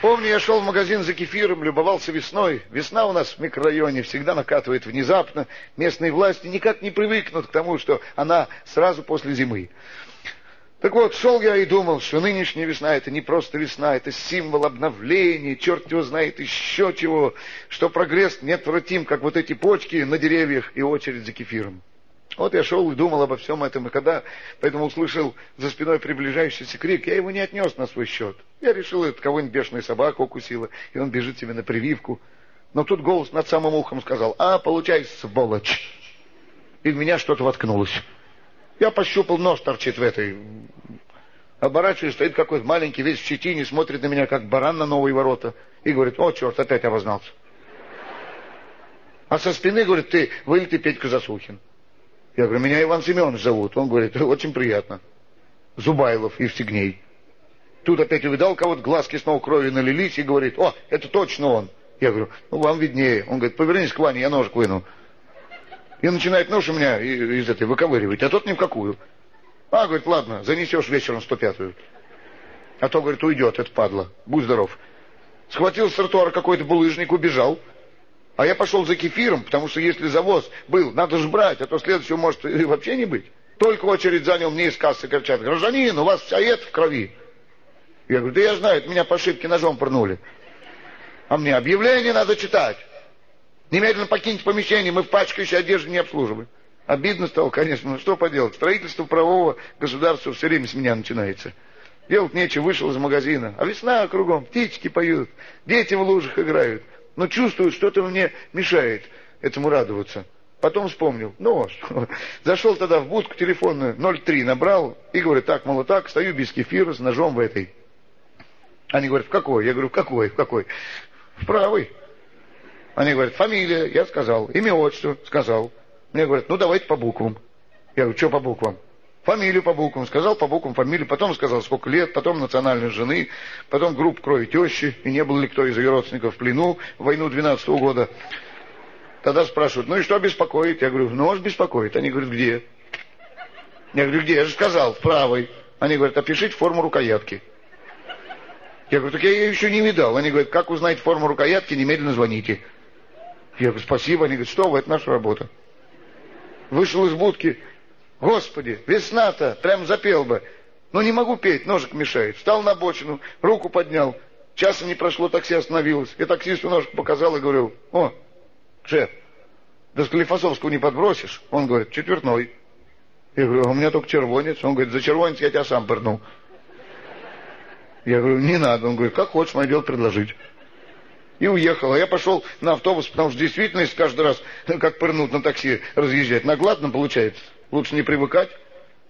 Помню, я шел в магазин за кефиром, любовался весной. Весна у нас в микрорайоне всегда накатывает внезапно. Местные власти никак не привыкнут к тому, что она сразу после зимы. Так вот, шел я и думал, что нынешняя весна это не просто весна, это символ обновления, черт его знает еще чего, что прогресс неотвратим, как вот эти почки на деревьях и очередь за кефиром. Вот я шел и думал обо всем этом, и когда поэтому услышал за спиной приближающийся крик, я его не отнес на свой счет. Я решил, это кого-нибудь бешеная собака укусила, и он бежит себе на прививку. Но тут голос над самым ухом сказал, а, получай, сволочь. И в меня что-то воткнулось. Я пощупал, нож торчит в этой. Оборачиваюсь, стоит какой-то маленький, весь в щетине, смотрит на меня, как баран на новые ворота, и говорит, о, черт, опять обознался. А со спины, говорит, ты вылитый Петька Засухин. Я говорю, меня Иван Семенович зовут. Он говорит, очень приятно. Зубайлов, Евстигней. Тут опять увидал кого-то, глазки снова крови налились и говорит, о, это точно он. Я говорю, ну вам виднее. Он говорит, повернись к Ване, я ножик выну. И начинает нож у меня из этой выковыривать, а тот ни в какую. А, говорит, ладно, занесешь вечером 105-ю. А то, говорит, уйдет, это падла. Будь здоров. Схватил с тротуара какой-то булыжник, убежал. А я пошел за кефиром, потому что если завоз был, надо же брать, а то следующего может и вообще не быть. Только очередь занял, мне из кассы кричат, гражданин, у вас вся это в крови. Я говорю, да я знаю, меня по ошибке ножом пырнули. А мне объявление надо читать. Немедленно покиньте помещение, мы в пачкающей одежде не обслуживаем. Обидно стало, конечно, но что поделать. Строительство правового государства все время с меня начинается. Делать нечего, вышел из магазина. А весна кругом, птички поют, дети в лужах играют. Но чувствую, что-то мне мешает этому радоваться. Потом вспомнил, нож. Зашел тогда в будку телефонную, 03 набрал, и говорю, так, мол, так, стою без кефира с ножом в этой. Они говорят, в какой? Я говорю, в какой, в какой? В правой. Они говорят, фамилия, я сказал, имя, отчество, сказал. Мне говорят, ну давайте по буквам. Я говорю, что по буквам? Фамилию по буквам, сказал по буквам фамилию, потом сказал, сколько лет, потом национальность жены, потом группу крови тещи, и не был ли кто из ее родственников в плену в войну 12 -го года. Тогда спрашивают, ну и что беспокоит? Я говорю, нож беспокоит. Они говорят, где? Я говорю, где? Я же сказал, в правой. Они говорят, опишите форму рукоятки. Я говорю, так я ее еще не видал. Они говорят, как узнать форму рукоятки, немедленно звоните. Я говорю, спасибо. Они говорят, что вы, это наша работа. Вышел из будки. Господи, весна-то, прям запел бы. Но не могу петь, ножик мешает. Встал на бочину, руку поднял. Часа не прошло, такси остановилось. Я таксисту ножик показал и говорю, о, шеф, до Склифосовского не подбросишь? Он говорит, четвертной. Я говорю, а у меня только червонец. Он говорит, за червонец я тебя сам пырнул. Я говорю, не надо. Он говорит, как хочешь, мое дело предложить и уехал. А я пошел на автобус, потому что действительно, если каждый раз, как пырнут на такси, разъезжать, наглядно получается. Лучше не привыкать.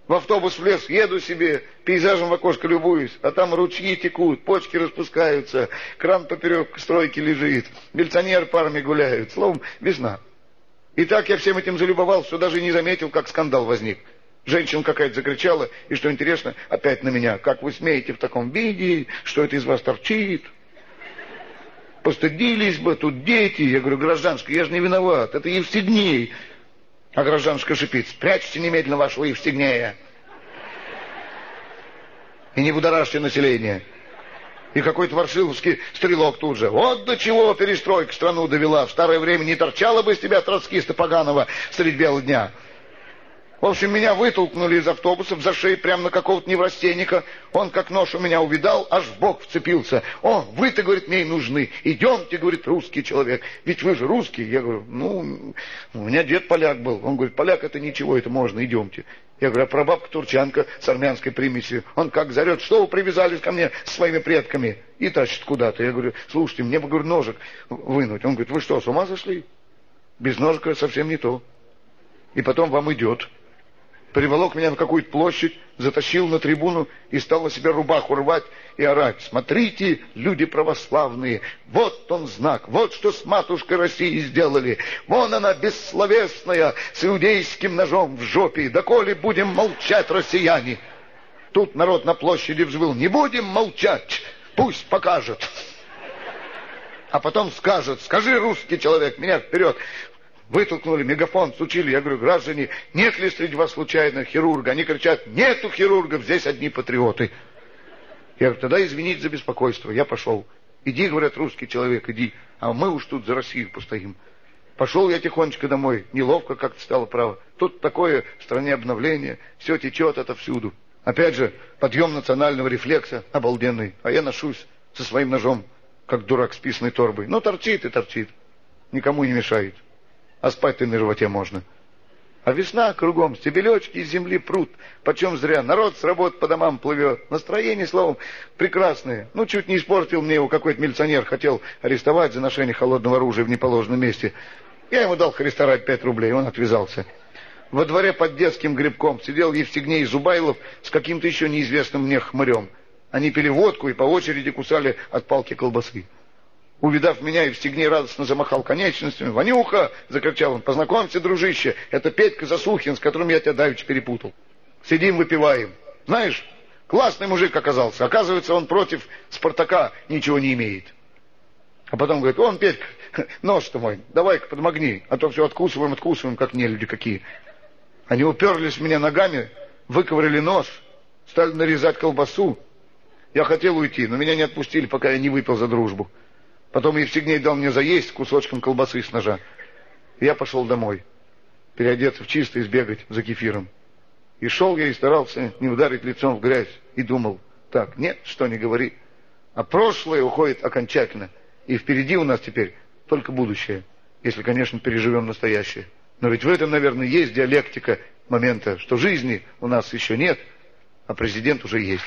В автобус влез, еду себе, пейзажем в окошко любуюсь, а там ручьи текут, почки распускаются, кран поперек стройки лежит, милиционер парами гуляют. Словом, весна. И так я всем этим залюбовал, что даже не заметил, как скандал возник. Женщина какая-то закричала, и что интересно, опять на меня. Как вы смеете в таком виде, что это из вас торчит? Постыдились бы, тут дети. Я говорю, гражданская, я же не виноват, это Евстигней. А гражданская шипит, спрячьте немедленно вашего Евстигнея. И не будоражьте население. И какой-то варшиловский стрелок тут же. Вот до чего перестройка страну довела. В старое время не торчало бы из тебя троцкиста поганого средь бела дня. В общем, меня вытолкнули из автобуса за прямо на какого-то неврастенника. Он как нож у меня увидал, аж в бок вцепился. О, вы-то, говорит, мне и нужны. Идемте, говорит, русский человек. Ведь вы же русский. Я говорю, ну, у меня дед поляк был. Он говорит, поляк это ничего, это можно, идемте. Я говорю, а прабабка турчанка с армянской примесью. Он как зарет, что вы привязались ко мне с своими предками? И тащит куда-то. Я говорю, слушайте, мне бы, говорю, ножик вынуть. Он говорит, вы что, с ума сошли? Без ножика совсем не то. И потом вам идет приволок меня на какую-то площадь, затащил на трибуну и стал на себя рубаху рвать и орать. Смотрите, люди православные, вот он знак, вот что с матушкой России сделали. Вон она, бессловесная, с иудейским ножом в жопе. Доколе будем молчать, россияне? Тут народ на площади взвыл. Не будем молчать, пусть покажет. А потом скажет, скажи, русский человек, меня вперед вытолкнули, мегафон сучили. Я говорю, граждане, нет ли среди вас случайно хирурга? Они кричат, нету хирургов, здесь одни патриоты. Я говорю, тогда извините за беспокойство. Я пошел. Иди, говорят, русский человек, иди. А мы уж тут за Россию постоим. Пошел я тихонечко домой, неловко как-то стало право. Тут такое в стране обновление, все течет отовсюду. Опять же, подъем национального рефлекса обалденный. А я ношусь со своим ножом, как дурак с писаной торбой. Ну, торчит и торчит. Никому не мешает. А спать-то на животе можно. А весна кругом, стебелечки из земли прут. Почем зря, народ с работы по домам плывет. Настроение, словом, прекрасное. Ну, чуть не испортил мне его какой-то милиционер. Хотел арестовать за ношение холодного оружия в неположенном месте. Я ему дал христорать пять рублей, он отвязался. Во дворе под детским грибком сидел Евстигней Зубайлов с каким-то еще неизвестным мне хмырем. Они пили водку и по очереди кусали от палки колбасы. Увидав меня, Евстигней радостно замахал конечностями. «Ванюха!» — закричал он. «Познакомься, дружище! Это Петька Засухин, с которым я тебя давеча перепутал. Сидим, выпиваем. Знаешь, классный мужик оказался. Оказывается, он против Спартака ничего не имеет». А потом говорит, он, Петька, нож-то мой, давай-ка подмогни, а то все откусываем, откусываем, как не люди какие. Они уперлись в меня ногами, выковырили нож, стали нарезать колбасу. Я хотел уйти, но меня не отпустили, пока я не выпил за дружбу. Потом Евстигней дал мне заесть кусочком колбасы с ножа. Я пошел домой, переодеться в чисто и сбегать за кефиром. И шел я и старался не ударить лицом в грязь. И думал, так, нет, что не говори. А прошлое уходит окончательно. И впереди у нас теперь только будущее. Если, конечно, переживем настоящее. Но ведь в этом, наверное, есть диалектика момента, что жизни у нас еще нет, а президент уже есть.